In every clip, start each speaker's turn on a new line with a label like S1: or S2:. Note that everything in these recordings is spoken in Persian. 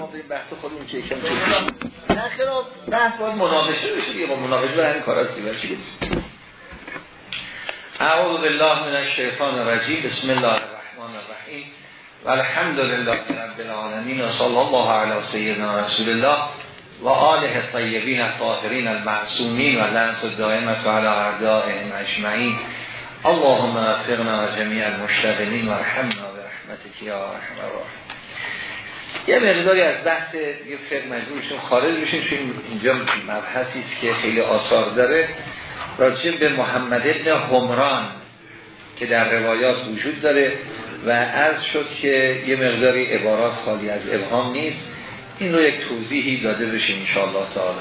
S1: ما به بحث خودمون که یکم نه خیلی بحث باید مناقشه بشه یه با مناقشه به همین کارات چی اعوذ بالله من الشیطان الرجیم بسم الله الرحمن الرحیم. و الحمد لله رب العالمین و صلی الله علی سیدنا رسول الله و آله الطیبین الطاهرین المعصومین و لعنت الدائمه علی اعدائهم اجمعین. اللهم وفقنا جميع المشتغلین و رحمنا برحمتك یا رحم الراحمین. یه مقداری از بحث یه فقه مجبورشون خارج بشیم چون اینجا مبحثی است که خیلی آثار داره. راجع به محمد ابن همران که در روایات وجود داره و عرض شد که یه مقداری عبارات خالی از ابهام نیست. این رو یک توضیحی داده بشه انشاءالله تعالی.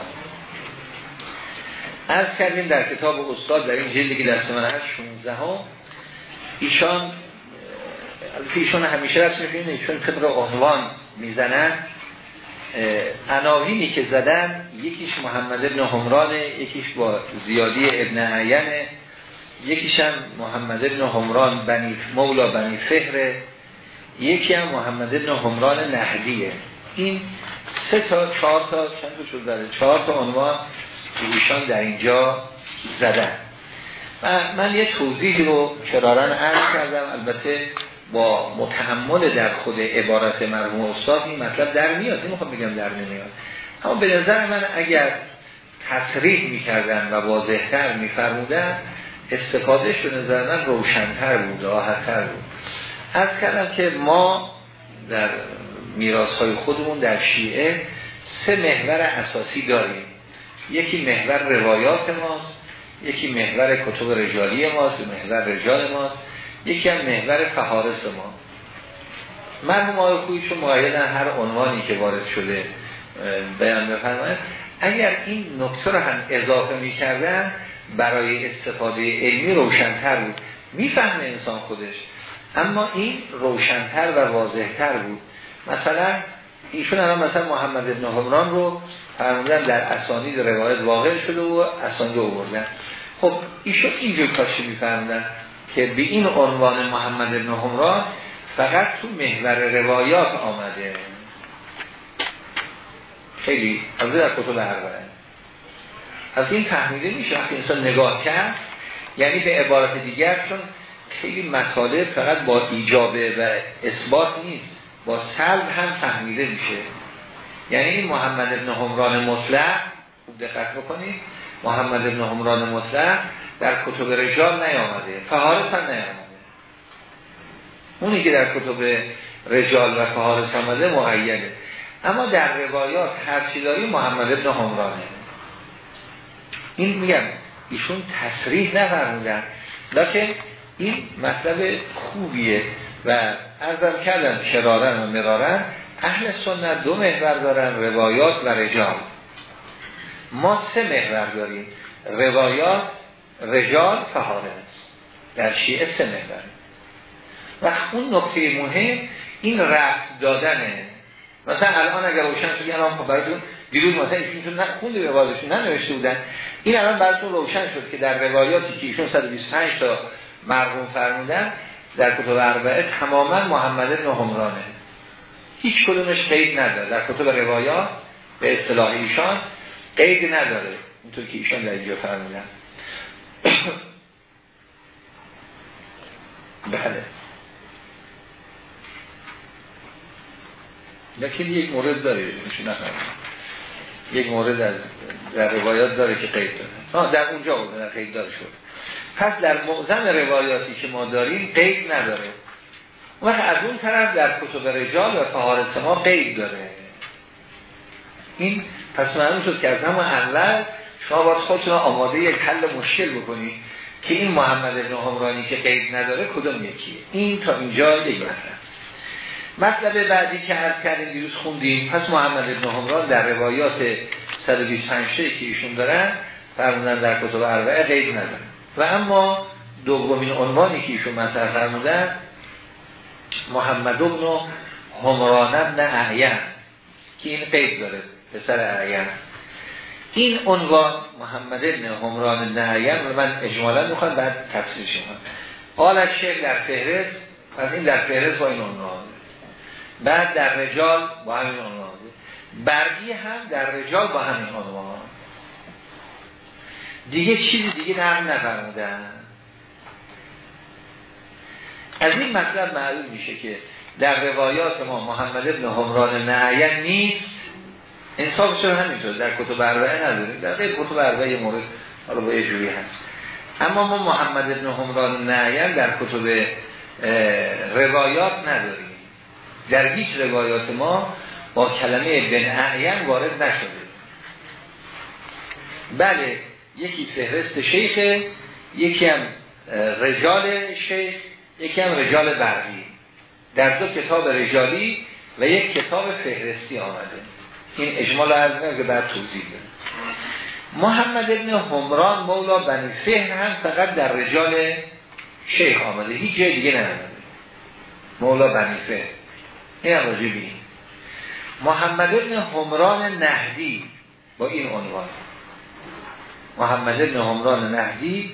S1: از کردیم در کتاب استاد در این جلدی که دست من هست 16 ها ایشان ایشان همیشه رسم می‌کنید ایشان طبق عنوان می‌زنن عناوینی که زدن یکیش محمد ابن همرانه یکیش با زیادی ابن عینه یکیش هم محمد ابن همران بنی مولا بنی فهره یکی هم محمد ابن همران نهدیه. این سه تا چهار تا چند تا شد داره چهار تا عنوان ایشان در اینجا زدن. و من یه توضیح رو کرارن عرض کردم البته با متحمل در خود عبارت مرحوم استاد این مطلب در میاد. نمی‌خوام بگم در نمیاد. اما به نظر من اگر تصریح می‌کردن و واضحتر میفرمودن استفادهش به نظر من روشنتر بود راحتتر بود. از کردم که ما در میراث های خودمون در شیعه سه محور اساسی داریم. یکی محور روایات ماست یکی محور کتب رجالی ماست محور رجال ماست. یکی هم محور فهارس ما مرحوم آقای خویشون معایدن هر عنوانی که وارد شده بیان بفرماید. اگر این نکته رو هم اضافه می‌کردن برای استفاده علمی روشنتر بود. می‌فهمه انسان خودش. اما این روشنتر و واضحتر بود. مثلا ایشون الان مثلا محمد ابن همران رو فرمودن در اسانید روایت واقع شده و اسانید رو بردن خب ایشون اینجور کاشی میفرمودن که به این عنوان محمد ابن همران فقط تو محور روایات آمده. خیلی از در کتب اربعه از این فهمیده میشه وقتی انسان نگاه کرد یعنی به عبارت دیگر چون خیلی مطالب فقط با ایجابه و اثبات نیست با سلب هم فهمیده میشه. یعنی این محمد ابن همران مطلق خوب دقت بکنید محمد ابن همران مطلق در کتب رجال نیامده فهارس هم نیامده. اونی که در کتب رجال و فهارس آمده مقیده اما در روایات هرچی داری محمد ابن همرانه این میگم ایشون تصریح نفرمودن. لیکن این مطلب خوبیه و ارزم کردم شرارن و مرارن. اهل سنت دو محور دارن روایات و رجال. ما سه محور داریم. روایات رجال فهارس در شیعه سه محور. و اون نقطه مهم این رفت دادنه. مثلا الان اگر روشن شد الان خب براتون دیروز مثلا ایشون نه خوند روایاتشون ننوشته بودن. این الان براتون روشن شد که در روایاتی که ایشون 125 تا مرحوم فرمودن در کتب اربعه تماما محمد بن همرانه هیچ کدومش قید نداره. در کتب روایات به اصطلاح ایشان قید نداره. اینطور که ایشان در اینجا فرمودن. بله. لیکن یک مورد داره یک مورد از در روایات داره که قید داره. آه در اونجا بود در قید داره شد. پس در معظم روایاتی که ما داریم قید نداره. وقت از اون طرف در کتب رجال و فهارس ما قید داره. این پس معلوم شد که از همون اول شما باید خودتون آماده یک حل مشکل بکنید که این محمد ابن همرانی که قید نداره کدوم یکیه؟ این تا اینجا یک مطلب مطلب بعدی که عرض کردیم دیروز خوندیم. پس محمد ابن همران در روایات 125 که ایشون دارن فرمودن در کتب اربعه قید ندارن و اما دومین عنوانی که ایشون مطرح فرمودن محمد ابن همران ابن اعین که این قید داره پسر اعین این عنوان محمد ابن همران نهیان و من اجمالا می‌خوام بعد تفسیرش کنم. قال از در فهرست پس این در فهرست با این عنوان بعد در رجال با همین عنوان برگی هم در رجال با همین عنوان دیگه چیزی دیگه نقل نفرمودن. از این مطلب معلوم میشه که در روایات ما محمد ابن همران نعین نیست. انصاف چرا همینطور در کتب اربعه نداریم. در غیر کتب اربعه مورد حالا با جوری هست. اما ما محمد ابن همران نعین در کتب روایات نداریم. در هیچ روایات ما با کلمه بن اعین وارد نشده. بله یکی فهرست شیخه یکی هم رجال شیخ یکی هم رجال برقی. در دو کتاب رجالی و یک کتاب فهرستی آمده. این اجمال از که بعد توضیح بده محمد ابن همران مولا بنی فهر هم فقط در رجال شیخ آمده. هیچ جای دیگه نمده مولا بنی فهر این هم راجع محمد ابن همران نهدی. با این عنوان. محمد ابن همران نهدی.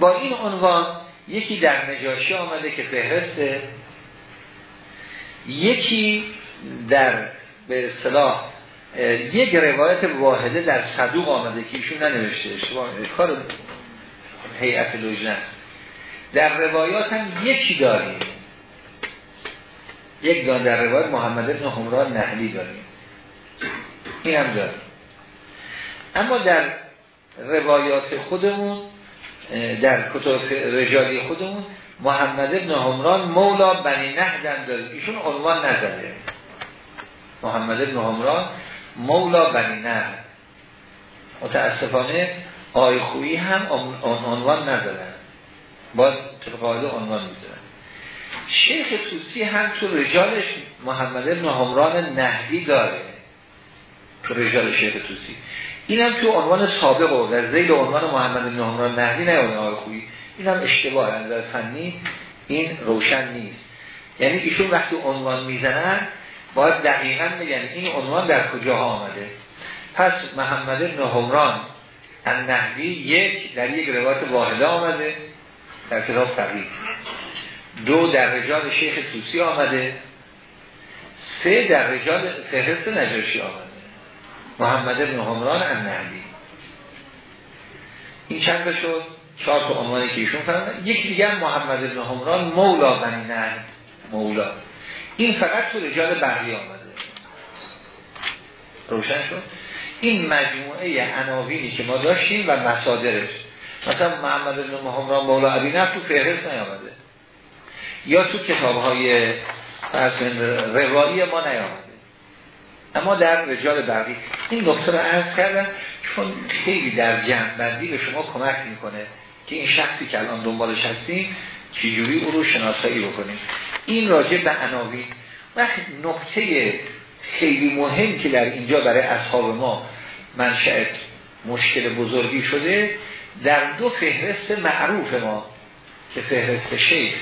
S1: با این عنوان یکی در نجاشی آمده که فهرسته. یکی در به اصطلاح یک روایت واحده در صدوق آمده که ایشون ننوشته کار هیئت لجنه در روایات هم یکی داریم. یک دان در روایت محمد ابن همران نهلی داریم. این هم داریم. اما در روایات خودمون در کتب رجالی خودمون محمد ابن همران مولا بنی نهدن داریم. ایشون عنوان نزده. محمد ابن همران مولا بنی نهد متاسفانه آی خویی هم عنوان نزدن باز تقاعده عنوان می‌زدن شیخ توسی هم تو رجالش محمد ابن همران نهدی داره. تو رجال شیخ توسی. این هم تو عنوان سابق و در زیل عنوان محمد بن همران نهدی نیونه آقای خویی. این هم اشتباه در فنی این روشن نیست. یعنی ایشون وقتی عنوان می‌زنن باید دقیقا بگن این عنوان در کجا آمده. پس محمد بن همران النهدی یک در یک روایت واحده آمده در کتاب فقیه. دو در رجال شیخ توسی آمده. سه در رجال فهرست نجاشی آمده. محمد بن همران النهدی. این چند شد؟ چهار تا عنوانی که ایشون فرمودن. یک دیگر محمد بن همران مولا بنی نهد. مولا. این فقط تو رجال بقیه آمده. روشن شد؟ این مجموعه عناوینی که ما داشتیم و مصادرش. مثلا محمد بن همران مولا ابی تو فهرست نیامده. یا تو کتاب های روایی ما نیامده. اما در رجال برقی این نقطه رو عرض کردم چون خیلی در جمع بندی به شما کمک می‌کنه که این شخصی که الان دنبالش هستیم چجوری او رو شناسایی بکنیم. این راجع به عناوین وقت نقطه خیلی مهم که در اینجا برای اصحاب ما منشأ مشکل بزرگی شده در دو فهرست معروف ما که فهرست شیخ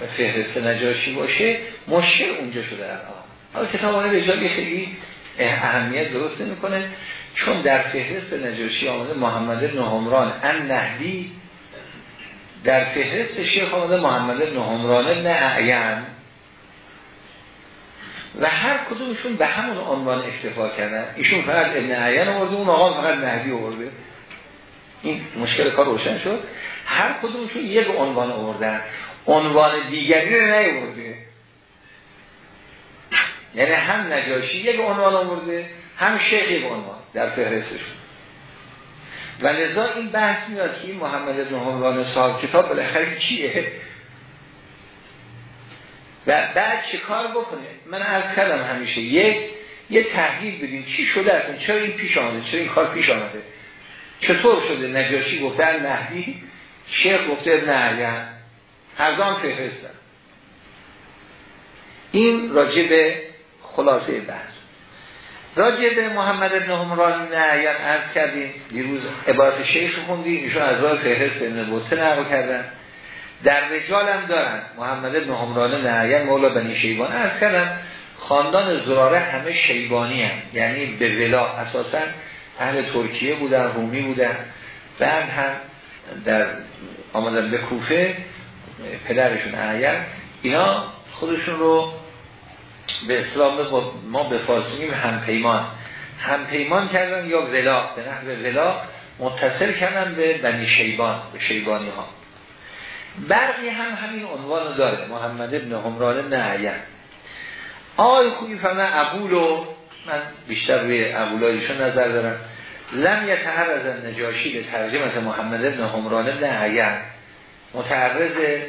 S1: و فهرست نجاشی باشه مشکل اونجا شده الان. حالا کتاب رجالی خیلی اهمیت درست نمی‌کنه چون در فهرست نجاشی آمده محمد بن همران ان نهدی در فهرست شیخ آمده محمد بن همران ابن و هر کدومشون به همون عنوان اکتفا کردن. ایشون فقط ابن اعین آورده اون آقا فقط نهدی آورده. این مشکل کار روشن شد. هر کدومشون یک عنوان آوردن. عنوان دیگری رو نیاورده. یعنی هم نجاشی یک عنوان آورده هم شیخ عنوان در فهرستشون و لذا این بحث میاد که این محمد بن همران صاحب کتاب بالاخره چیه؟ و بعد چه کار بکنه؟ من از کردم همیشه یک یه تحلیل بدیم چی شده اصلا؟ چرا این پیش آمده؟ چرا این کار پیش آمده؟ چطور شده؟ نجاشی گفته نهدی شیخ گفته ابن هر دو هم فهرستن این راجع خلاصه بحث. راجع به محمد ابن همران نعیان عرض کردیم. دیروز عبارت شیخ خوندیم ایشون از راه فهرست ابن بوته نقل کردن. در رجال هم دارن. محمد ابن همران نعیان مولا بنی شیبان. عرض کردم خاندان زراره همه شیبانی هم یعنی به ولا اساسا اهل ترکیه بودن رومی بودن. بعد هم در آمدن به کوفه پدرشون اعیان اینا خودشون رو به اسلام ما به فارسی هم پیمان هم پیمان کردن یا ولا. به نحو ولا متصل کردن به بنی شیبان به شیبانی ها برقی هم همین عنوان رو داره. محمد ابن همران نعیم. آقای خویی فهمه عبولو من بیشتر روی عبولایشون نظر دارم. لم یتعرض نجاشی به ترجمه محمد ابن همران ابن متعرض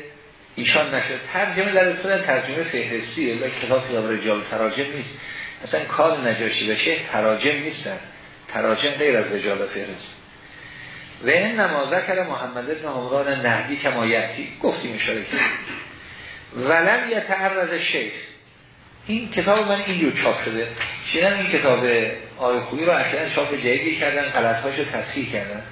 S1: ایشان نشد. ترجمه در اصطلاح ترجمه فهرستی و کتاب کتاب رجال تراجم نیست. اصلا کار نجاشی بشه تراجم نیستن. تراجم غیر از رجال فهرست. و این نمازه کرده محمد ابن همران نهدی کمایتی. گفتیم اشاره کرد ولم یتعرض شیخ. این کتاب من اینجور چاپ شده. شیدن این کتاب آقای خویی رو اصلا چاپ جدیدی کردن غلطهاشو تصحیح کردن.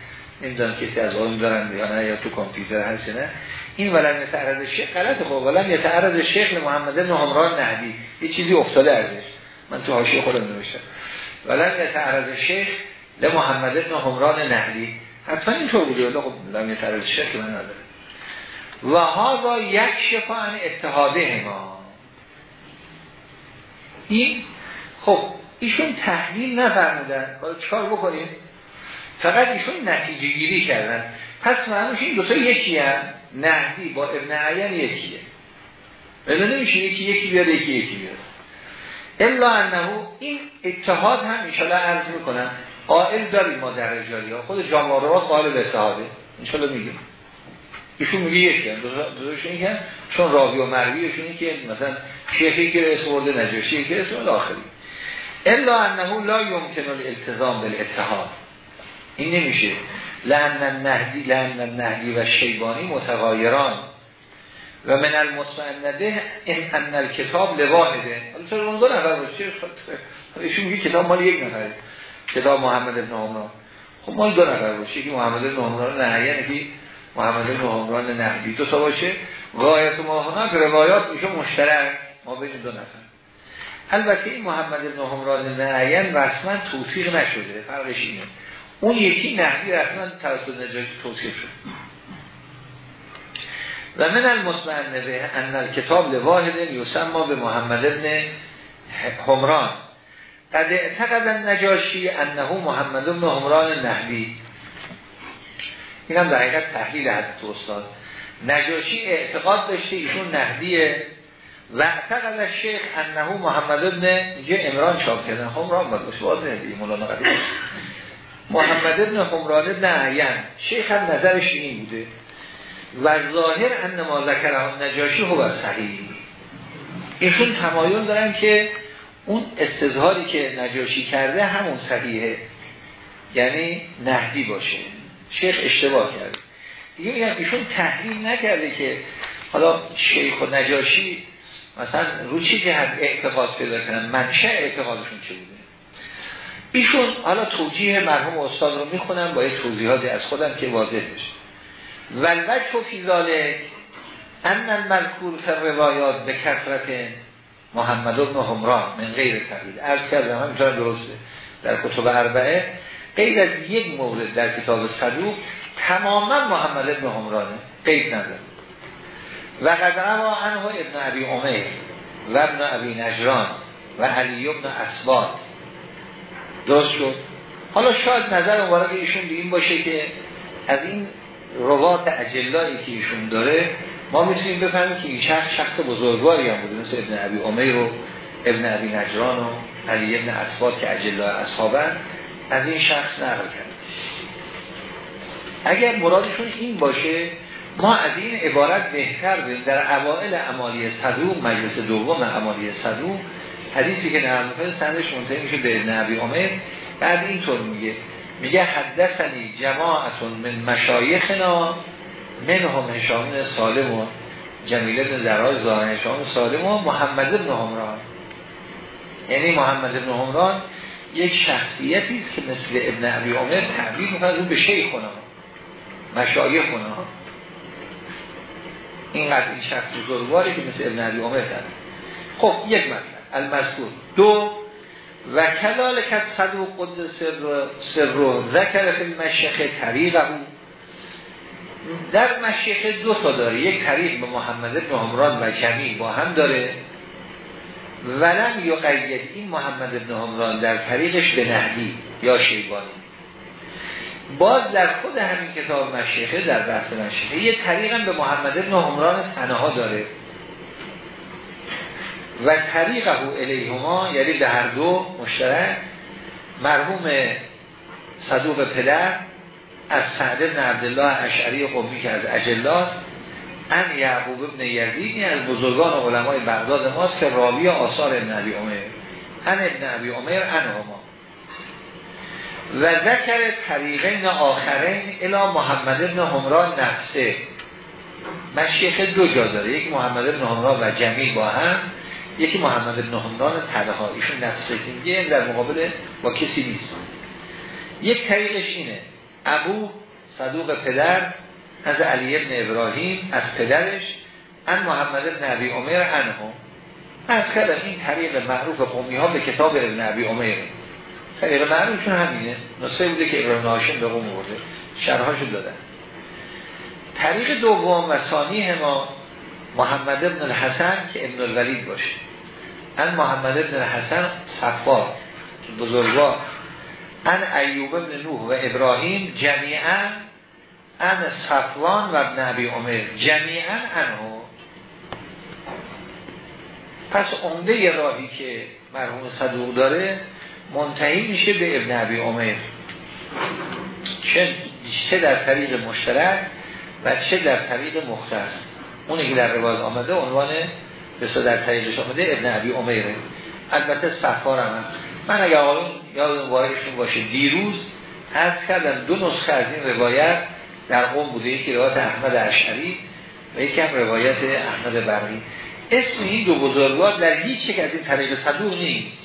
S1: نمی‌دونم کسی از آن دارن یا نه یا تو کامپیوتر هست نه. این ولم یتعرض شیخ غلط خب ولم یتعرض شیخ محمد بن عمران نهدی یه چیزی افتاده ازش. من تو حاشیه خودم نوشتم. ولم یتعرض شیخ محمد بن عمران نهدی حتما اینطور بوده. ولی خب لم یتعرض شیخ من نداره و ها یک شفا اتحاده ما این خب ایشون تحلیل نفرمودن. حالا چکار بکنیم؟ فقط ایشون نتیجه گیری کردن. پس معنیش این دوتا یکی هم نهدی با ابن عین یکیه. بله نمیشه یکی یکی بیاد یکی یکی بیاد. الا انه این اتحاد هم انشالله عرض می‌کنم قائل داریم ما در رجالی ها. خود جامعه قائل به اتحاده. انشالله میگیم. ایشون میگه یکی هم. دوشون یکی هم. چون راوی و مرویشون که مثلا شیخی که اسم ورده نجاشی که اسم آخری. الا انه لا یمکن الالتزام بالاتحاد. این نمیشه. لعن النهدی لعن النهدی و شیبانی متغایران. و من المطمئنده این ان الکتاب لواحده حالا تو اون دو نفر باشه ایشون میگه کتاب مال یک نفره. کتاب محمد ابن عمران. خب مال دو نفر باشه که محمد ابن عمران نهیه یعنی محمد ابن عمران نهدی دو تا باشه. غایت ما هناک روایات میشه مشترک. ما بین دو نفر. البته این محمد ابن عمران نهیان رسما توصیق نشده. فرقش اینه. اون یکی نهدی رسما توسط نجاشی توصیف شد. و من المطمئن به ان الکتاب لواحد یسمى به محمد ابن همران قد اعتقد نجاشی انه محمد ابن همران نهدی این هم در حقیقت تحلیل حضرت استاد. نجاشی اعتقاد داشته ایشون نهدیه و اعتقد شیخ انه محمد ابن یه امران چاپ کردن. همران باید باشه دیگه مولانا قدیم. محمد ابن حمران ابن عین شیخ هم نظرش این بوده. و ظاهر ان ما ذکر نجاشی هو صحیح. ایشون تمایل دارن که اون استظهاری که نجاشی کرده همون صحیحه. یعنی نهدی باشه. شیخ اشتباه کرده. دیگه میگم ایشون تحلیل نکرده که حالا شیخ و نجاشی مثلا رو چی جهت اعتقاد پیدا کنن؟ منشه اعتقادشون چه بوده؟ ایشون حالا توجیه مرحوم استاد رو می‌خونم با یک توضیحاتی از خودم که واضح بشه ولوجه و فیزاله ان المذکور فر روایات به کسرت محمد ابن همران من غیر تبیل عرض کردم همینطور درسته. در کتب اربعه غیر از یک مورد در کتاب صدوق تماما محمد ابن همرانه قید نداره. و قد روا عنه ابن عبی امیر و ابن عبی نجران و علی ابن اسباد درست شد. حالا شاید نظر مبارک ایشون به باشه که از این روات اجلایی که ایشون داره ما می‌تونیم بفهمیم که این شخص شخص بزرگواری هم بوده مثل ابن عبی امیر و ابن عبی نجران و علی ابن اسباد که اجلای اصحابن از این شخص نقل کرد. اگر مرادشون این باشه ما از این عبارت بهتر بیم در اوائل عمالی صدوم مجلس دوم عمالی صدوم حدیثی که نرم می‌کنه سندش منتهی میشه به ابن عبی عمر بعد اینطور میگه. میگه حدثنی جماعتون من مشایخنا من هم سالم و جمیل ابن درای ظاهر هشام سالم و محمد ابن همران یعنی محمد ابن همران یک شخصیتی است که مثل ابن عبی عمر تعبیر می‌کنه اون به شیخ خونه مشایخ خونه اینقدر این شخص بزرگواری که مثل ابن عبی عمر داره خب یک مطلب المذکور. دو و کلال کت صدوق قدس سر رو ذکر فی مشیخ طریقه. در مشیخ دو تا داره. یک طریق به محمد ابن عمران و جمیل با هم داره. ولم یقید این محمد ابن همران در طریقش به نهدی یا شیبانی. باز در خود همین کتاب مشیخه در بحث مشیخه یه طریقم به محمد ابن همران تنها داره. و طریقه الیهما یعنی به هر دو مشترک مرحوم صدوق پدر از سعد بن عبدالله اشعری قومی که از اجلاست ان یعقوب ابن یزید از بزرگان علمای بغداد ماست که راوی آثار ابن عبی عمر. ان ابن عبی عمر انهما. و ذکر طریقین آخرین الا محمد ابن همران نفسه. مشیخ دو جا داره یکی محمد ابن همران و جمیل با هم. یکی محمد ابن همران تنها ایشون نفسه که در مقابل با کسی نیست. یک طریقش اینه. ابو صدوق پدر از علی ابن ابراهیم از پدرش ان محمد ابن عبی عمر انهم از کردم این طریق معروف قومی ها به کتاب ابن عبی عمر. طریق معروفشون همینه. نصفه بوده که ابراهیم ناشم به قوم برده شرحاشو دادن. طریق دوم و ثانی ما محمد ابن الحسن که ابن الولید باشه. ان محمد ابن الحسن صفار بزرگوار. ان ایوب ابن نوح و ابراهیم جمیعا ان صفوان و ابن عبی عمر. جمیعا انهو پس عمده راهی که مرحوم صدوق داره منتهی میشه به ابن عبی عمر. چه در طریق مشترک و چه در طریق مختص. اونی که در روایت آمده عنوان بسا در طریقش آمده ابن عبی عمره البته صفار هم. هست من اگر آقایون یاد واردشون باشه دیروز از کردم دو نسخه از این روایت در قوم بوده. یکی روایت احمد اشعری و یکی هم روایت احمد برقی. اسم این دو بزرگوار در هیچ یک از این طریق صدوق نیست.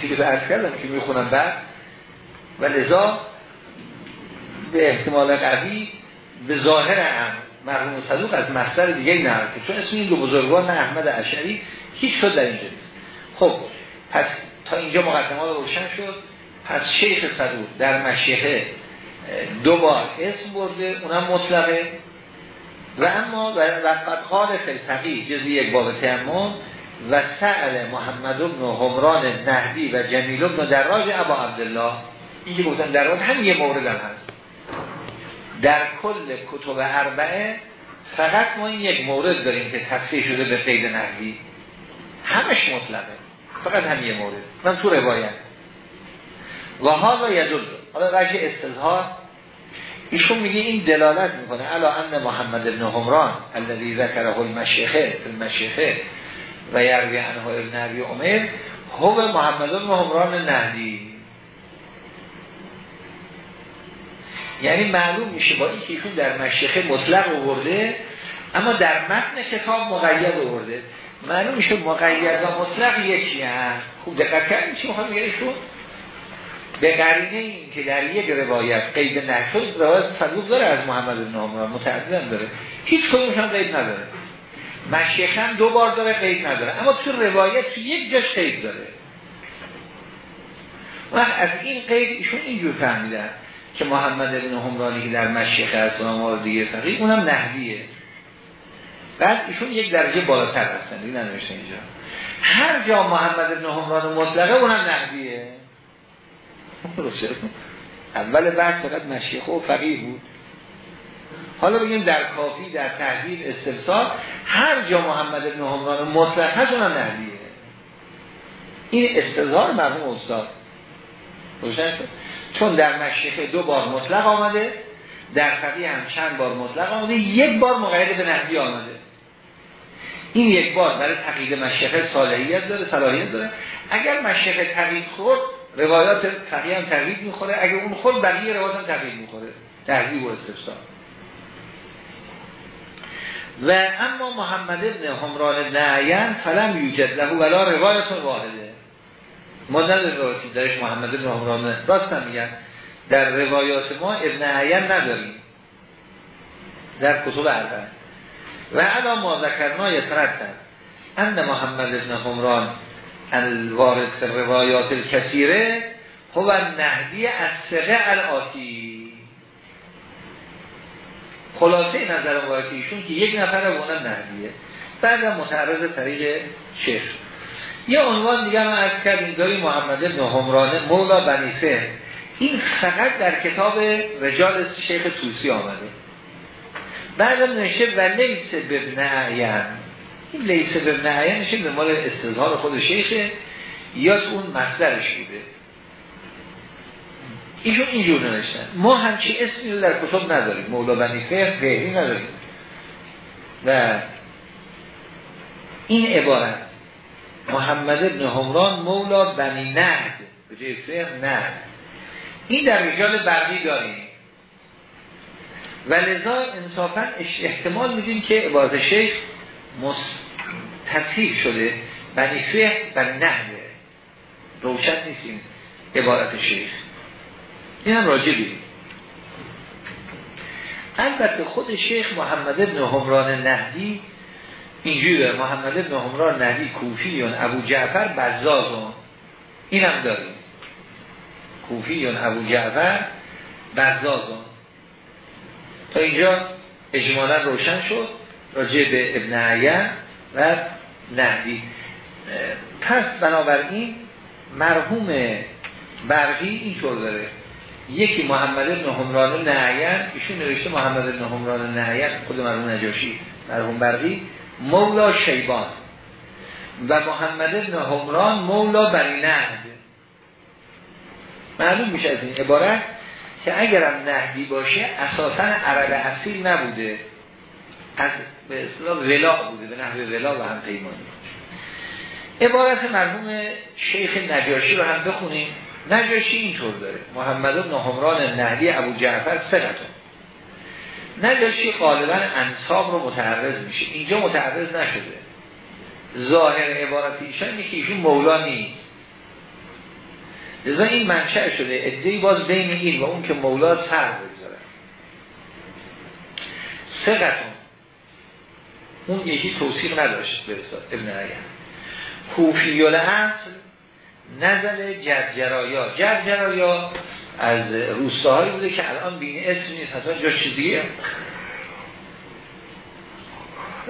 S1: که ارز کردم که می‌خونم بعد. و لذا به احتمال قوی به ظاهر هم مرحوم صدوق از مصدر دیگه نرده چون اسم این دو بزرگوار نه احمد اشعری هیچ شد در اینجا نیست. خب پس تا اینجا مقدمه روشن شد. پس شیخ صدوق در مشیخه دو بار اسم برده اونم مطلقه. و اما و قد قال فلسفی جزی یک باب تیمون و سعل محمد بن همران نهدی و جمیل بن دراج ابا عبدالله. این که گفتن دراج هم یه مورد هم هست. در کل کتب اربعه فقط ما این یک مورد داریم که تصفیه شده به قید نهدی همش مطلقه. فقط هم یه مورد. من تو روایت. و ها یدل. حالا وجه استظهار. ایشون میگه این دلالت می‌کنه. علا ان محمد ابن همران الذي ذکره المشیخه المشیخه و یروی عنه ابن عبی عمر هو محمد ابن همران نهدی. یعنی معلوم میشه با این که ایشون در مشیخه مطلق آورده اما در متن کتاب مقید آورده. معلوم میشه مقید و مطلق یکی هست. خوب دقت کردیم چی بگه ایشون؟ به قرینه این که در یک روایت قید نشد روایت صدوق داره از محمد بن عمر متعدد داره. هیچ کدومش هم قید نداره. مشیخ هم دو بار داره قید نداره اما تو روایت تو یک جاش قید داره. و از این قید ایشون اینجور فهمیدن. که محمد بن همرانی که در مشیخ هست و دیگه فقیه اونم نهدیه بعد ایشون یک درجه بالاتر هستن این ننوشته اینجا. هر جا محمد بن همران مطلقه اونم نهدیه اول بحث فقط مشیخه و فقیه بود. حالا بگیم در کافی در تحویل استفسار هر جا محمد بن همران مطلق اونم نهدیه این استظهار مرحوم استاد. روشن چون در مشیخه دو بار مطلق آمده در فقیه هم چند بار مطلق آمده یک بار مقید به نهدی آمده. این یک بار برای تقیید مشیخه صالحیت داره صلاحیت داره. اگر مشیخه تقیید خورد روایات فقیه هم تقیید می‌خوره. اگر اون خود بقیه روایات هم تقیید می‌خوره. تقیید و استفسار. و اما محمد ابن همران نعین فلم یوجد له ولا روایت واحده. ما نداریم روایتی درش محمد ابن همران راست هم میگن. در روایات ما ابن عین نداریم. در کتب اربعه. و علا ما ذکرنا یتردد ان محمد ابن همران الوارث روایات الکثیره هو نهدی از سقه الاتی خلاصه نظر ایشون که یک نفر اونم نهدیه. بعد متعرض طریق شیخ. یه عنوان دیگه ما از کردیم داریم محمد ابن همرانه مولا بنیفه این فقط در کتاب رجال شیخ توسی آمده. بعدم نشه و لیس ببن این لیس ببن اعین نشه به مال استظهار خود شیخه یا اون مصدرش بوده. ایشون اینجور نوشتن. ما همچی اسمی رو در کتب نداریم. مولا بنی فهر نداریم. و این عبارت. محمد ابن همران مولا بنی نهد به جای فهر نهد این در رجال برقی داریم. و لذا انصافا احتمال میدیم که عبارت شیخ تصحیح شده. بنی فهر و نهده روشن نیستیم عبارت شیخ. این هم راجع بیم. البته خود شیخ محمد ابن همران نهدی اینجوری محمد ابن همران نهدی کوفیون ابو جعفر بزازون این هم داریم. کوفیون ابو جعفر بزازون تا اینجا اجمالا روشن شد راجع به ابن عیان و نهدی پس بنابراین مرحوم برقی اینطور داره. یکی محمد ابن همران نهیان ایشون نوشته محمد ابن همران نهیان خود مرحوم نجاشی مرحوم برقی. مولا شیبان و محمد ابن همران مولا بنی نهد. معلوم میشه از این عبارت که اگرم نهدی باشه اساسا عرب اصیل نبوده. از به اصطلاح ولا بوده به نحو ولا و هم پیمانی. عبارت مرحوم شیخ نجاشی رو هم بخونیم. نجاشی اینطور داره. محمد بن حمران نهدی ابو جعفر سقطون نجاشی غالبا انصاب رو متعرض میشه. اینجا متعرض نشده. ظاهر عبارت ایشان اینه که ایشون مولا نیست. لذا این منشأ شده. ادهی باز بین این و اون که مولا سر بگذاره. سقطون اون یکی توصیق نداشت برساد ابن عیم کوفی اصل نزل جرجرایا. جرجرایا از روستاهایی بوده که الان بین اسم نیست حتی جا چیزیه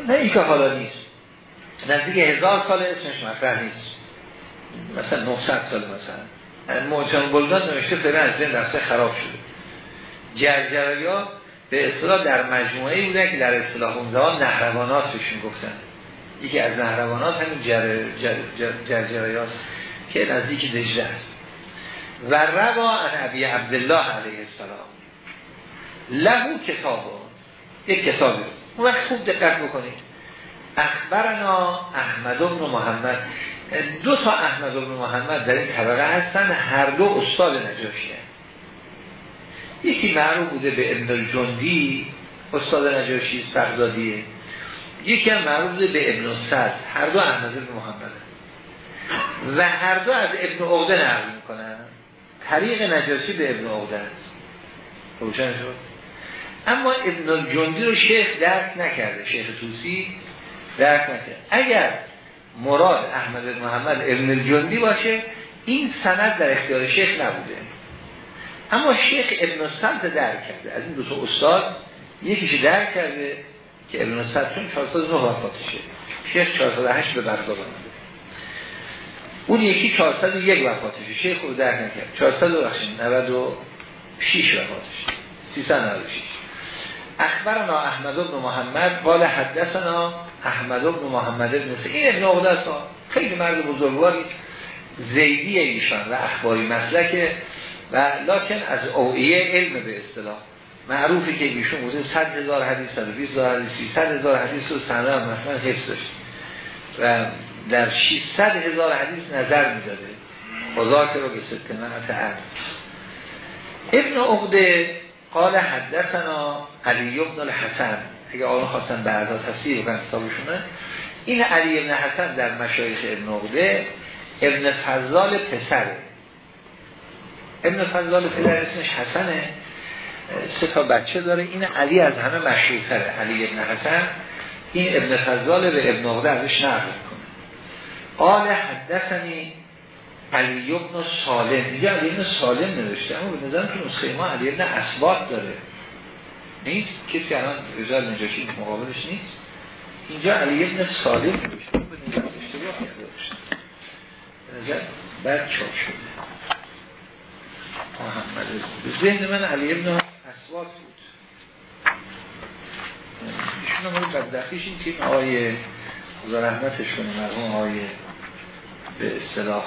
S1: نه این که حالا نیست. نزدیک هزار سال اسمش مطرح نیست. مثلا 900 سال مثلا. محکم بلدان نوشته فعلا از این دسته خراب شده. جرجرایا به اصطلاح در مجموعه بوده که در اصطلاح اون زمان نهروانات بهشون گفتن. یکی از نهروانات همین جر جر جر که نزدیک دجله است. و روا ان ابی عبدالله علیه السلام. لهو کتابو یک کتابی اون وقت خوب دقت بکنید. اخبرنا احمد بن محمد. دو تا احمد بن محمد در این طبقه هستن هر دو استاد نجاشی. یکی معروف بوده به ابن الجندی استاد نجاشی بغدادیه یکی هم معروف بوده به ابن سد هر دو احمد بن محمد و هر دو از ابن عقده نقل می‌کنن. طریق نجاسی به ابن عقده است. روشن شد. اما ابن الجندی رو شیخ درک نکرده شیخ توسی درک نکرده. اگر مراد احمد محمد ابن الجندی باشه این سند در اختیار شیخ نبوده. اما شیخ ابن سلط درک کرده. از این دو تا استاد یکیش درک کرده که ابن سلط چون 409 وفاتشه شیخ 408 به بغداد اون یکی 401 وفاتشه. شیخ رو درک نکرد. 496 وفاتشه. 396 اخبرنا احمد بن محمد قال حدثنا احمد بن محمد بن این ابن عقده خیلی مرد بزرگواری زیدی ایشان و اخباری مسلکه و لکن از اوعیه علم به اصطلاح. معروفی که ایشون بوده 100 هزار حدیث 120 هزار حدیث 300 هزار حدیث رو سنه مثلا حفظ داشت. و در 600 هزار حدیث نظر خدا که رو به ستمنت عرض. ابن عقده قال حدثنا علی ابن الحسن. اگه آقا خواستن بعدا تفسیر کنن کتابشونه. این علی ابن حسن در مشایخ ابن عقده ابن فضال پسره. ابن فضال پدر اسمش حسنه. سه تا بچه داره. این علی از همه مشهورتره. علی ابن حسن. این ابن فضال به ابن عقده ازش نقل. قال حدثنی علی ابن سالم. اینجا علی ابن سالم نوشته اما به نظرم که نسخه ما علی ابن اسبات داره. نیست؟ کسی الان رجال نجاشی مقابلش نیست؟ اینجا علی ابن سالم نوشته. به نظرم اشتباه نظر بعد چاپ شده. محمد ذهن من علی ابن اسوات بود. ایشون هم بدبختیش این که آقای خدا رحمتشون مرحوم آقای به اصطلاح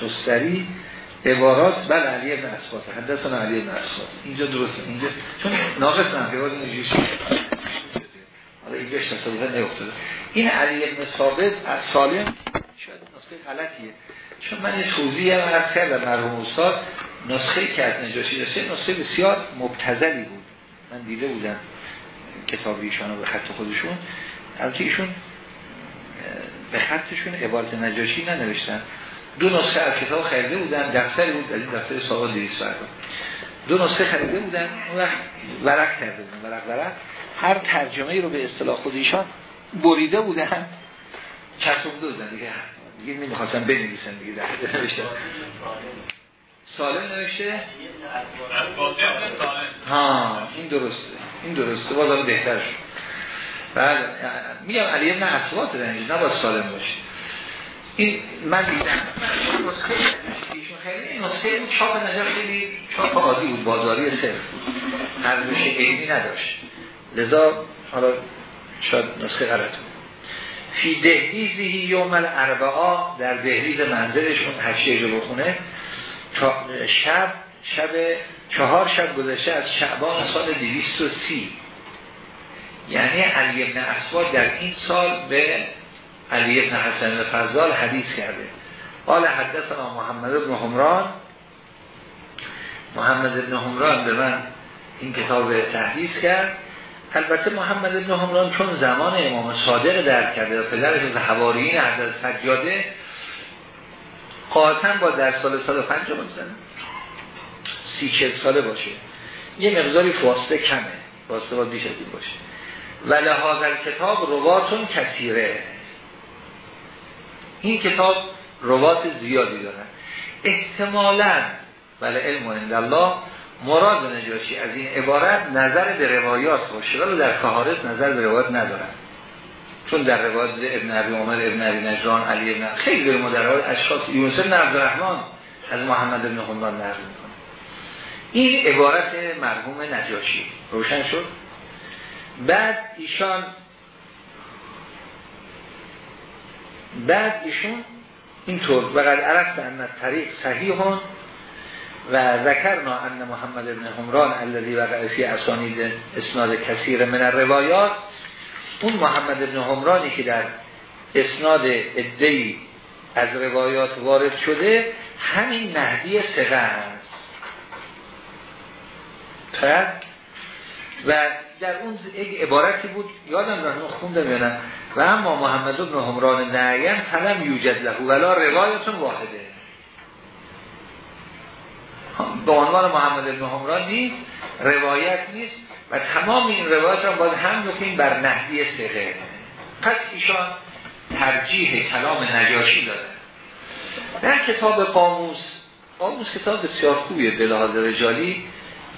S1: توستری عبارات بل علی ابن اسوات حدثنا علی ابن اینجا درسته اینجا چون ناقص هم که اینجا حالا اینجا تصادفا نیفتاده. این علی ابن ثابت از سالم شاید نسخه غلطیه. چون من یه توضیح هم عرض کردم مرحوم استاد نسخه که از نجاشی داشته نسخه بسیار مبتذلی بود. من دیده بودم کتاب ایشان به خط خودشون. البته ایشون به خطشون عبارت نجاشی ننوشتن. دو نسخه از کتاب خریده بودن دفتری بود از این دفتر سال 200 دو نسخه خریده بودن اون وقت ورق کرده بودن ورق ورق. هر ترجمه ای رو به اصطلاح خود ایشان بریده بودن چسبونده بودن. دیگه دیگه نمی‌خواستن بنویسن دیگه در نوشته. سالم نوشته؟ ها این درسته. این درسته. بازم بهتر شد. بعد میگم علی ابن اسوات نه نباید سالم باشه این من دیدم. نسخه ایشون خیلی نسخه چاپ نظر خیلی چاپ عادی بود بازاری صرف بود. علمی نداشت. لذا حالا شاید نسخه غلط بود. فی دهلیزی یوم الاربعا در دهلیز منزلشون هشته جو بخونه. شب شب چهار شب گذشته از شعبان سال 230 یعنی علی ابن اسواد در این سال به علی ابن حسن فضال حدیث کرده. قال حدثنا محمد ابن حمران. محمد ابن حمران به من این کتاب تحدیث کرد. البته محمد ابن حمران چون زمان امام صادق در کرده پدرش از حواریین حضرت سجاده قاطعا با در سال 150 مثلا سی ساله باشه. یه مقداری فاسته کمه. فاسته باید بیش باشه. و لحاظ کتاب رواتون کثیره. این کتاب روات زیادی دارن احتمالا ولی علم الله مراد نجاشی از این عبارت نظر به روایات باشه ولی در فهارس نظر به روایات ندارن چون در روایات ابن عبی عمر ابن عبی نجران علی ابن خیلی در مدرات اشخاص. یونس ابن عبدالرحمن از محمد ابن حمدان نقل می‌کنه. این عبارت مرحوم نجاشی. روشن شد؟ بعد ایشان بعد ایشون اینطور وقد عرفت ان طریق صحیح و ذکرنا ان محمد ابن حمران الذي وقع فی اسانید اسناد کثیر من الروایات. اون محمد ابن حمرانی که در اسناد ادهی از روایات وارد شده همین نهدی سقه است. و در اون یک عبارتی بود یادم دارم خوندم یا نه؟ و اما محمد ابن حمران نعیم فلم یوجد له ولا روایتون واحده. به عنوان محمد ابن حمران نیست روایت نیست و تمام این روایت هم باید هم بکنیم بر نهدی سقه پس ایشان ترجیح کلام نجاشی داده در کتاب قاموس. قاموس کتاب بسیار خوبیه به رجالی.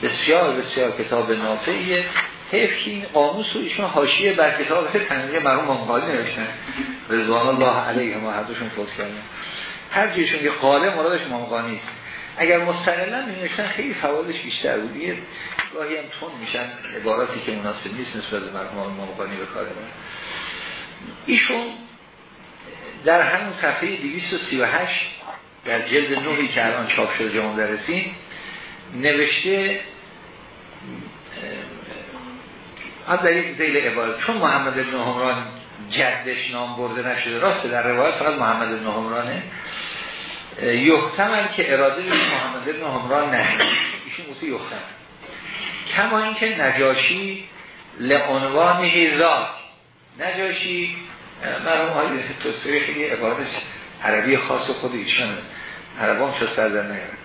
S1: بسیار بسیار کتاب نافعیه. که این قاموس رو ایشون حاشیه بر کتاب تنظیم مرحوم ممقالی نوشتن. رضوان الله علیه ما هر دوشون فوت کردن. هر جیشون که قاله مرادش ممقانی است. اگر مستقلا می خیلی فوادش بیشتر بود. یه گاهی هم تون میشن. عباراتی که مناسب نیست نسبت به مرحوم ممقانی به کار من ایشون در همون صفحه 238 در جلد نوحی که الان چاپ شده جمع درسین نوشته از در یک زیل عبارت چون محمد ابن همران جدش نام برده نشده راست در روایت فقط محمد ابن همرانه یحتمل که اراده محمد ابن همران نه ایشون موسی یحتمل. کما اینکه نجاشی لعنوان هیزاد نجاشی مرحوم های توصیه خیلی عبارتش عربی خاص خود ایشان عربان چه سردر نیارن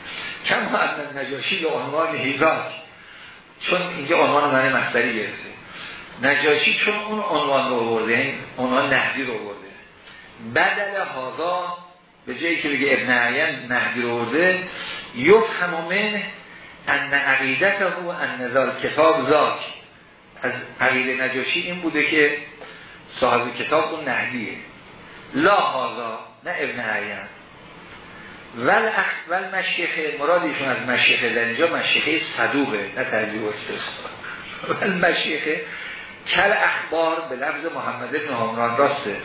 S1: کما از نجاشی لعنوان هیزاد چون اینجا عنوان معنی مستری گرفته. نجاشی چون اون عنوان رو برده یعنی عنوان نهدی رو برده بدل هازا به جایی که بگه ابن عین نهدی رو برده یفهم من ان عقیدت و ان نزال کتاب زاک از عقیده نجاشی این بوده که صاحب کتاب اون نهدیه. لا هازا نه ابن عین ول اخ ول مشیخه مرادیشون از مشیخه در اینجا مشیخه صدوقه نه ترجیح ول مشیخه کل اخبار به لفظ محمد بن همران راسته.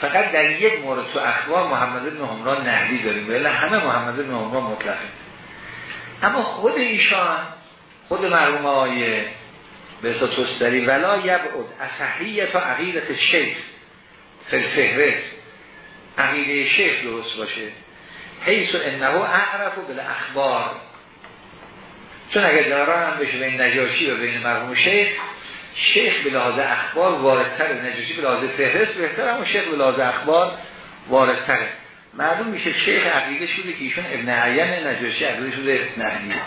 S1: فقط در یک مورد تو اخبار محمد بن همران نهدی داریم. ولی همه محمد بن همران مطلقه اما خود ایشان خود مرحوم آیه به توستری ولا یبعد اصحیت و عقیدت شیخ فلفهرست عقیده شیخ درست باشه. حیث و انه اعرف و بل اخبار چون اگر داران هم بشه بین نجاشی و بین مرحوم شیخ شیخ به لحاظ اخبار واردتر نجاشی به لحاظ فهرست بهتر اما شیخ به لحاظ اخبار واردتره معلوم میشه شیخ عقیده شده که ایشون ابن عین نجاشی عقیده شده نهیه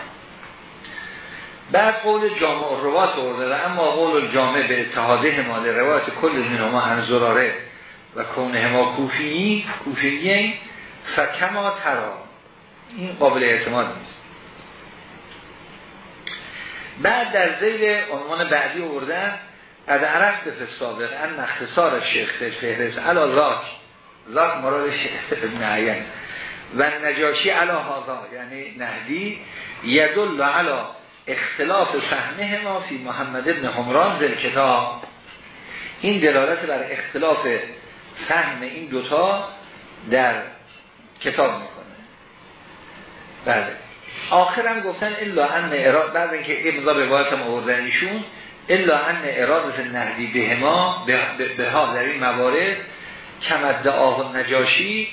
S1: بعد قول جامع روات ورده و اما قول جامع به اتحاده مال روایت کل من ما انزراره و کونه ما کوفیی کوفیی فکما ترا. این قابل اعتماد نیست. بعد در زیر عنوان بعدی وردن از عرفت فسابق ان اختصار شیخ فهرس علا ذاک. ذاک مراد شیخ ابن و نجاشی علا هاذا یعنی نهدی یدل علا اختلاف فهمه ما فی محمد ابن حمران در کتاب این دلالت بر اختلاف فهم این دوتا در کتاب می‌کنه. بله. آخرم گفتن الا ان اراد بعد اینکه امضا روایت هم آوردن ایشون الا ان ارادت نهدی به ما به ها در این موارد کمد آه نجاشی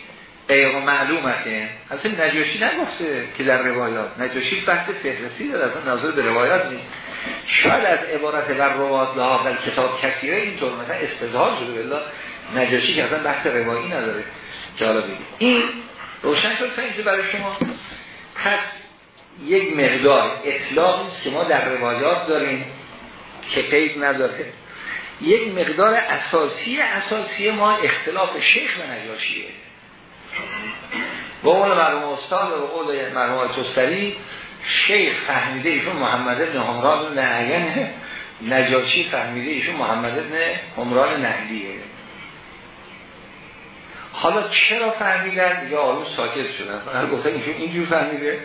S1: غیر معلوم هسته اصلا نجاشی نگفته که در روایات نجاشی بحث فهرستی داره اصلا نظر به روایات نیست. شاید از عبارت بر روایات لها در کتاب کثیره اینطور مثلا استظهار شده بالله نجاشی که اصلا بحث روایی نداره. جالب این روشن شد برای شما. پس یک مقدار اطلاق است که ما در روایات داریم که قید نداره. یک مقدار اساسی اساسی ما اختلاف شیخ و نجاشیه. با قول مرحوم استاد و قول مرحوم توستری شیخ فهمیده ایشون محمد ابن همران نهین نجاشی فهمیده ایشون محمد ابن همران نهلیه حالا چرا فهمیدن؟ دیگه آلو ساکت شدن. هر گفتن ایشون اینجور فهمیده.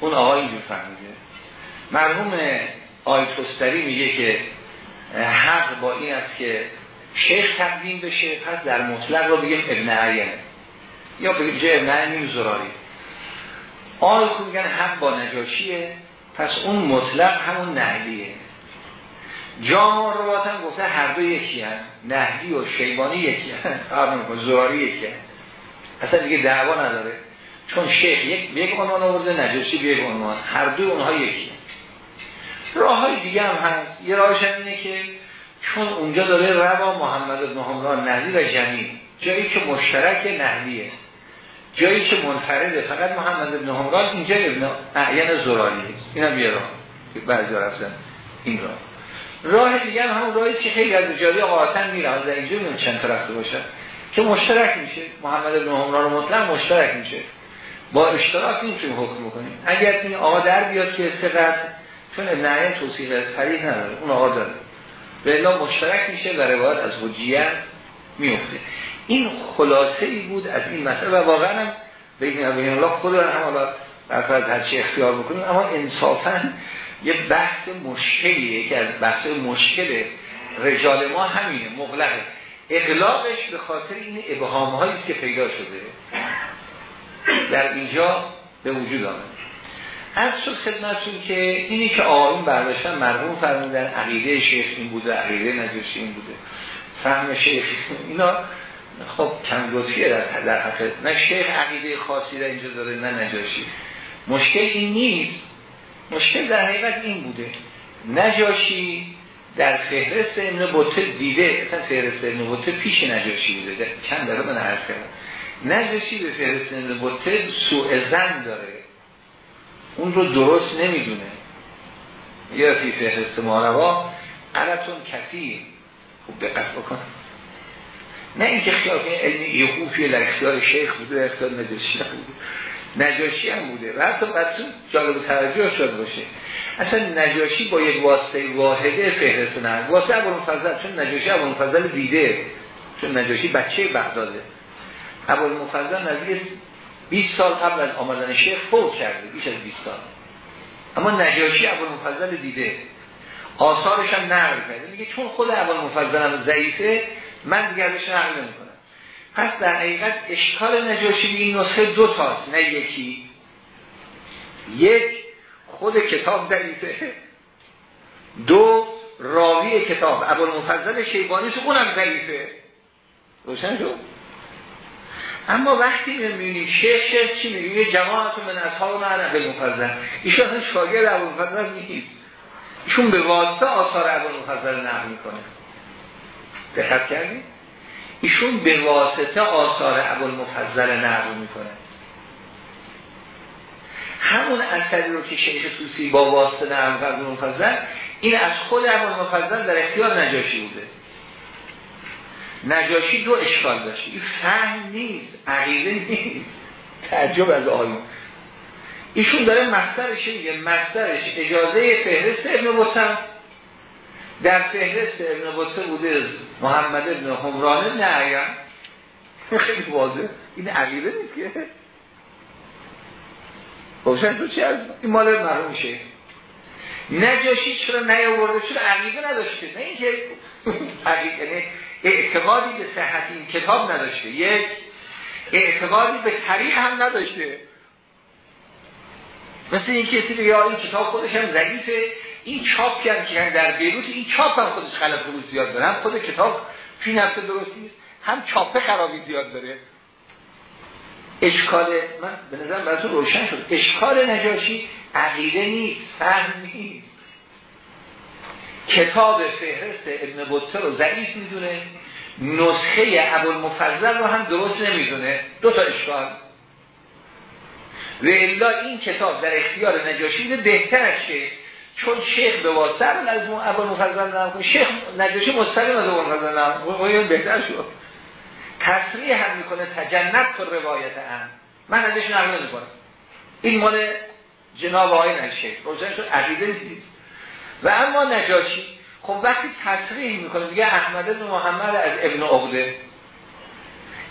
S1: اون آقا اینجور فهمیده. مرحوم آی توستری میگه که حق با این است که شیخ تقدیم بشه پس در مطلق رو بگیم ابن عینه یا بگیم جه ابن نیم زراری. آقای میگن حق با نجاشیه پس اون مطلق همون نهلیه جامع روات هم گفته هر دو یکی هم نهلی و شیبانی یکی هم زراری یکی هم اصلا دیگه دعوا نداره. چون شیخ یک به یک عنوان آورده نجاشی به یک عنوان. هر دو اونها یکی. راه های دیگه هم هست. یه راهش اینه که چون اونجا داره روا محمد بن حمران نهلی و جمیل جایی که مشترک نهلیه جایی که منفرده. فقط محمد بن حمران اینجا ابن اعین زراریه این هم یه راه. بعضی رفتن این راه. راه دیگه هم همون راهی که خیلی از جاری قاطن میره. از اینجا میون چند طرفه باشه که مشترک میشه. محمد بن عمران رو مطلق مشترک میشه. با اشتراک نمی‌تونیم حکم بکنیم. اگر این آقا در بیاد که سقط چون ابن عین توصیق صریح نداره اون آقا داره. به مشترک میشه و روایت از حجیت میفته این خلاصه ای بود از این مسئله و واقعا هم بگیم الله خود هم حالا برفرد هرچی اختیار بکنیم اما انصافا یه بحث مشکلیه که از بحث مشکل رجال ما همینه مغلقه. اقلاقش به خاطر این ابهام هایی که پیدا شده. در اینجا به وجود آمده از شد خدمتون که اینی که آقایون برداشتن مرحوم فرمودن عقیده شیخ این بوده عقیده نجاشی این بوده. فهم شیخ اینا خب کم در, در نه شیخ عقیده خاصی در اینجا داره نه نجاشی. مشکل این نیست. مشکل در حقیقت این بوده. نجاشی در فهرست ابن بطه دیده. اصلا فهرست ابن بطه پیش نجاشی بوده. چند داره من عرض کردم. نجاشی به فهرست بطه سوء زن داره. اون رو درست نمی‌دونه. یا فی فهرست ماروا قلتون کسی. خوب دقت بکن. نه اینکه خیال علمی یقوفی اختیار شیخ بوده اختیار نجاشی بوده نجاشی هم بوده. و حتی بعدتون جالب توجه شد باشه. اصلا نجاشی با یک واسطه واحده فهرست نه واسطه ابوالمفضل چون نجاشی ابوالمفضل دیده. چون نجاشی بچه بغداده. ابوالمفضل نزدیک 20 سال قبل از آمدن شیخ فوت کرده بیش از 20 سال. اما نجاشی ابوالمفضل دیده. آثارش هم نقل کرده. میگه چون خود ابوالمفضل هم ضعیفه من دیگه ازش نقل نمی‌کنم. پس در حقیقت اشکال نجاشی این نسخه دو تاست. نه یکی. یک خود کتاب ضعیفه. دو راوی کتاب. ابوالمفضل شیبانی تو اونم ضعیفه. روشن شد؟ اما وقتی می‌بینی شیخ شیخ چی میگه؟ جماعت من اصحاب من عبد مفضل. ایشون اصلا عبد مفضل نیست. ایشون به واسطه آثار عبد مفضل نقل می‌کنه. دقت کردی؟ ایشون به واسطه آثار عبد مفضل نقل می‌کنه. همون اثری رو که شیخ توسی با واسطه نقل مفضل این از خود عبد مفضل در اختیار نجاشی بوده. نجاشی دو اشکال داشت. این فهم نیست عقیده نیست. تعجب از آیون. ایشون داره مسترش میگه مسترش اجازه فهرست ابن بطن در فهرست ابن بطن بوده محمد ابن حمران نه خیلی واضح. این عقیده نیست که. روشن تو چی از این مال مرحوم میشه نجاشی چرا نیاورده؟ چرا عقیده نداشته؟ نه اینکه عقیده یعنی اعتقادی به صحت این کتاب نداشته. یک اعتقادی به طریق هم نداشته. مثل این کسی بگه این کتاب خودش هم ضعیفه. این چاپ کرد که در بیروت این چاپ هم خودش خلط رو زیاد داره. هم خود کتاب فی نفس درست نیست هم چاپه خرابی زیاد داره. اشکال من به نظرم براتون روشن شد. اشکال نجاشی عقیده نیست فهم نیست. کتاب فهرست ابن بطه رو ضعیف می‌دونه. نسخه ابوالمفضل رو هم درست نمی‌دونه. دو تا اشکال. و الا این کتاب در اختیار نجاشی بوده بهتر از شیخ. چون شیخ به واسطه از ابوالمفضل نام شیخ نجاشی مستقیم از ابوالمفضل نام بهتر شد. تصریح هم می‌کنه تجنب تو روایت هم. من ازش نقل نمی‌کنم. این مال جناب آقای نشیخ روشن شد عقیده نیست. و اما نجاشی. خب وقتی تصریح می‌کنه دیگه احمد بن محمد از ابن عقده.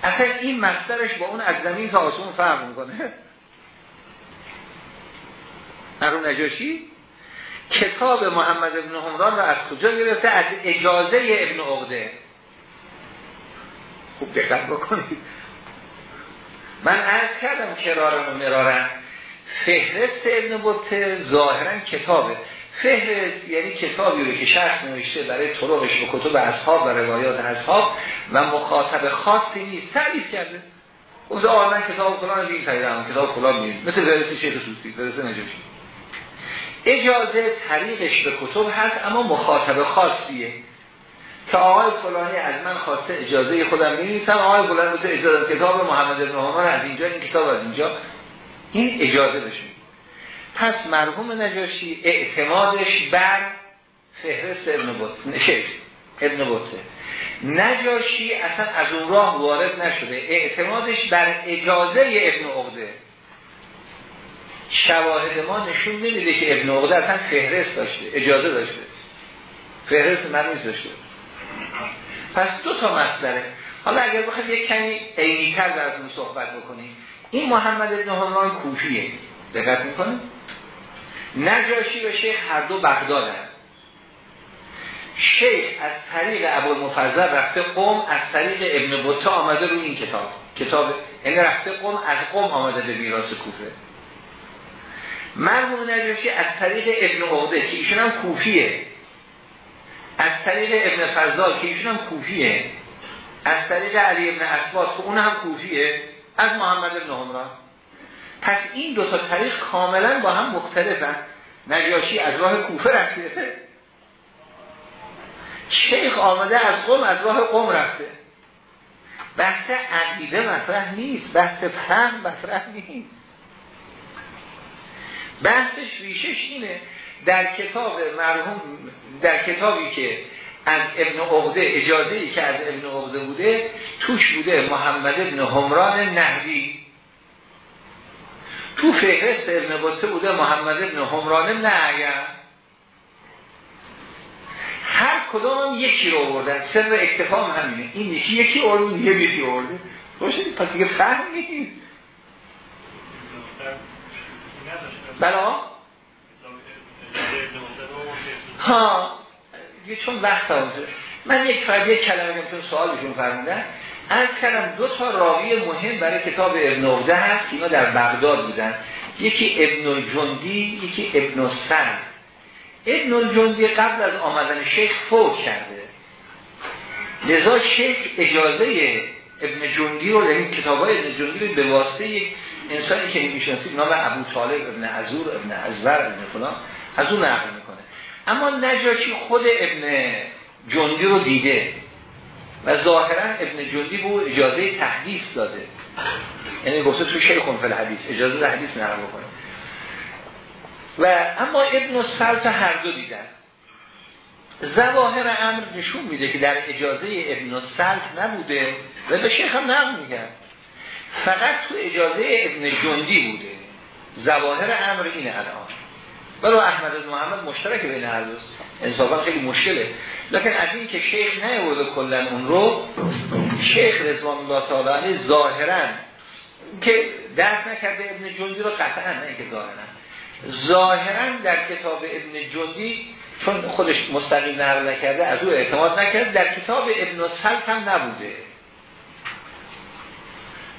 S1: اصلا این مصدرش با اون از زمین تا آسمون فرق می‌کنه. نجاشی کتاب محمد ابن حمران رو از کجا گرفته؟ از اجازه ابن عقده. خوب دقت بکنید. من عرض کردم کرارم و مرارم. فهرست ابن بطه ظاهرا کتابه. فهرست یعنی کتابی رو که شخص نوشته برای طرقش به کتب اصحاب و روایات اصحاب و مخاطب خاصی نیست. تعریف کرده. گفت آه من کتاب فلان رو این کتاب فلان نیست. مثل ورسی شیخ سوسی ورسی نجاشی اجازه طریقش به کتب هست اما مخاطب خاصیه. که آقای فلانی از من خواسته اجازه خودم نیستم آقای فلانی اجازه کتاب محمد بن از اینجا این کتاب از اینجا. این اجازه بشه. پس مرحوم نجاشی اعتمادش بر فهرست ابن بطه ابن بطه نجاشی اصلا از اون راه وارد نشده. اعتمادش بر اجازه ابن عقده. شواهد ما نشون نمیده که ابن عقده اصلا فهرست داشته اجازه داشته. فهرست مریض داشته. پس دو تا مصدره حالا اگر بخواید یک کمی عینی‌تر در اون صحبت بکنیم. این محمد ابن حمران کوفیه. دقت می‌کنه نجاشی و شیخ هر دو بغدادن. شیخ از طریق ابوالمفضل رفته قوم از طریق ابن بطه آمده رو این کتاب. کتاب این یعنی رفته قوم از قوم آمده به میراث کوفه. مرحوم نجاشی از طریق ابن عقده که ایشون هم کوفیه. از طریق ابن فضال که ایشون هم کوفیه. از طریق علی ابن اسباد که اون هم کوفیه. از محمد ابن عمران. پس این دو تا طریق کاملا با هم مختلفن. نجاشی از راه کوفه رفته. شیخ آمده از قوم از راه قوم رفته. بحث عقیده مطرح نیست. بحث فهم مطرح نیست. بحثش ریشش اینه. در کتاب مرحوم در کتابی که از ابن عقده اجازه ای که از ابن عقده بوده توش بوده محمد ابن همران نهوی. تو فهرست ابن بسته بوده محمد ابن همران نه هر کدام هم یکی رو آوردن. سر اکتفام همینه. این یکی یکی آورده یه بیتی آورده. روشن پس دیگه فهم نیست. بلا ها. یه چون وقت من یک فرد یک کلمه سوالشون فرمودن. از کردم دو تا راوی مهم برای کتاب ابن عقده هست اینا در بغداد بودن. یکی ابن الجندی یکی ابن سن ابن الجندی قبل از آمدن شیخ فوت کرده. لذا شیخ اجازه ابن جندی رو یعنی کتاب های ابن جندی رو به واسطه یک انسانی که می‌شناسید نام ابو طالب ابن عزور ابن ازور ابن فلان از اون نقل می‌کنه. اما نجاشی خود ابن جندی رو دیده. و ظاهرا ابن جندی به اجازه تحدیث داده. یعنی گفته تو شیخ فل حدیث اجازه حدیث نقل بکنه. و اما ابن سلط هر دو دیدن. زواهر امر نشون میده که در اجازه ابن سلط نبوده و به شیخ هم نقل میگن فقط تو اجازه ابن جندی بوده. زواهر امر اینه الان. برای احمد بن محمد مشترک بین هر دوست. انصافا خیلی مشکله. لکن از این که شیخ نیورده کلا اون رو شیخ رضوان الله تعالی ظاهرا که درک نکرده ابن جندی رو قطعا نه که ظاهرا. ظاهرا در کتاب ابن جندی چون خودش مستقیم نقل نکرده از او اعتماد نکرده در کتاب ابن سلط هم نبوده.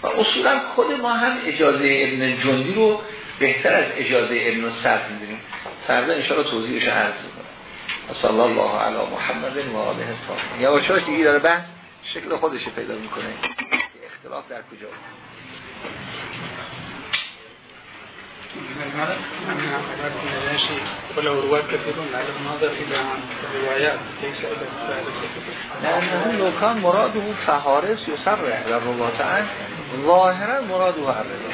S1: و اصولا خود ما هم اجازه ابن جندی رو بهتر از اجازه ابن سلط می‌دونیم. فردا انشاءالله توضیحش عرض صلی الله علی محمد و آله الطاهرین یواشاش دیگه داره بحث شکل خودش پیدا می‌کنه. اختلاف در کجا؟
S2: ولو رواد كثيرون على النظر إلى الروايات ليس
S1: لأنه لو كان مراده فهارس يسرع للرواة عنه ظاهرا مراده الرضا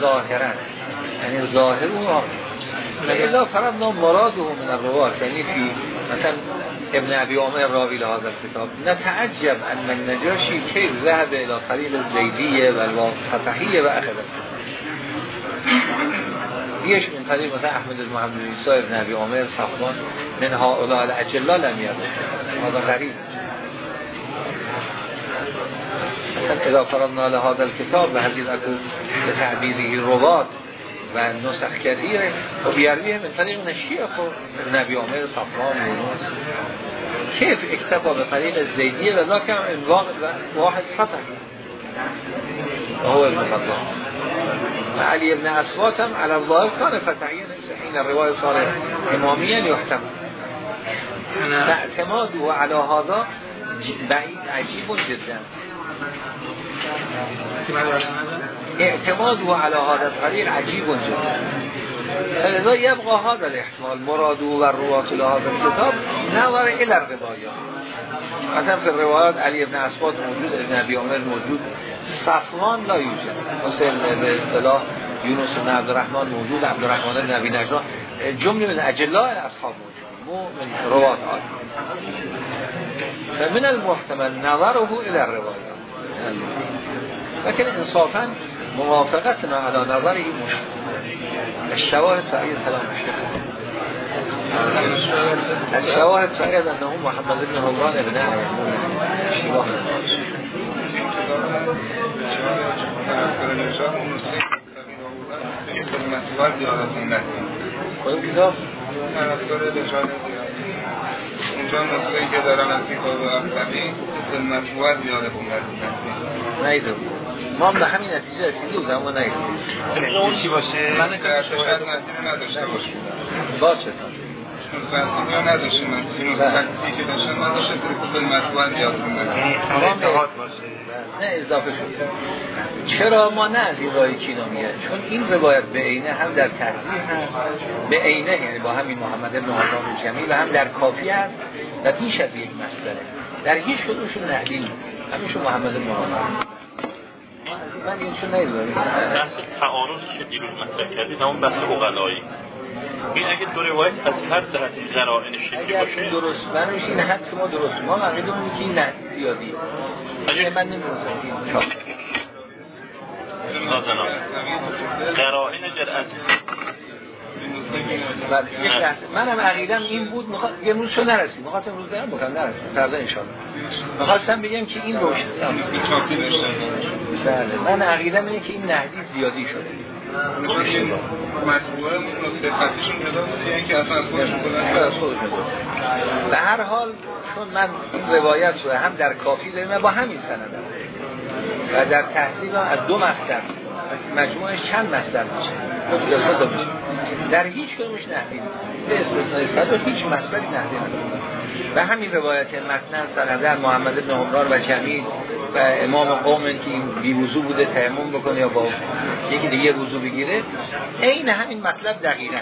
S1: ظاهرا. یعنی ظاهر او لكن لو فرضنا مراده من الرواة يعني في مثلا ابن أبي عمر راوي لهذا الكتاب. نتعجب أن النجاشي كيف ذهب إلى طريق الزيدية والفتحية وأخذ ليش من طريق مثلا أحمد المحمد عيسى ابن أبي عمر صفوان من هؤلاء الاجلال لم يرد. هذا غريب. مثلا إذا فرضنا لهذا الكتاب بهذه الأكو بتعبيره رباط و نسخ کثیره و بیارویه من طریق نشیه خب نبی عمر صفوان یونس. کیف اکتفا به طریق زیدیه و ذاکم واحد فتح و هو ابن خطاب. و علی ابن اسواتم علی الله کان فتحیه حین روای صالح امامیه یحتمل. اعتماد و علی هذا بعید عجیب جدا. اعتماد و علی هذا الطریق عجیب جدا فلذا یبقى هذا الاحتمال مراد و روات لهذا الكتاب نظر الى الروایات مثلا في الروایات علی ابن اسواد موجود ابن ابی عمر موجود. صفوان لا یوجد. مثل به اصطلاح یونس بن عبدالرحمن موجود عبدالرحمن بن ابی نجار. جمله من اجلاء اصحاب موجود. مو من روات آد فمن المحتمل نظره الى الروایات لكن انصافا موافقتنا على نظره مشکل. الشواهد فعید کلام الشيخ الشواهد فعید انه محمد بن همران ابن شواهد کدوم کتاب؟
S2: اونجا نسخه که دارن از کتاب اختبی به مطبوعات زیاده خوندن
S1: نیدم ما هم به همین نتیجه رسیدیم بودم اما نیدم
S2: اون چی باشه؟ من که شاید نتیجه نداشته باشه.
S1: باشه
S2: مطبوعات زیاد خوندن
S1: تمام نه اضافه شد. چرا ما نه از این رای کینا میگه چون این روایت به عینه هم در تحضیر هست. به عینه یعنی با همین محمد بن حضان جمی و هم در کافی هست. و بیش از یک مسئله. در هیچ کدومشون نهدی نیست. همیشون محمد بن حضان من اینشون نیداریم
S3: بحث تعارض که دیروز مطرح کردید همون بحث اقلایی. این اگه دو روایت از هر جهتی قرائن شکلی باشه
S1: درست منوش این حد ما درست. ما عقیده اونی که این نه زیادی.
S3: اگه-
S1: من نمی‌دونم.
S3: نازنان قرائن جرأت.
S1: بله لحظه منم عقیدم این بود می‌خواد یه روز شو نرسیم. می‌خواستم امروز برم بکنم نرسیم. فردا انشالله می‌خواستم بگم که این روشن بله من عقیدم اینه که این نهدی زیادی شده. به هر حال چون من این روایت رو هم در کافی داریم با همین سندم. و در تحصیل از دو مصدر مجموعش چند مصدر میشه؟ دو تا میشه. در هیچ کدومش نهدی نیست. به استثنای صدر هیچ مصدری نهدی نداره. و همین روایت متن سندر محمد بن عمران و جمیل و امام قوم که این بی وضو بوده تیمم بکنه یا با یکی دیگه وضو بگیره عین همین مطلب دقیقا.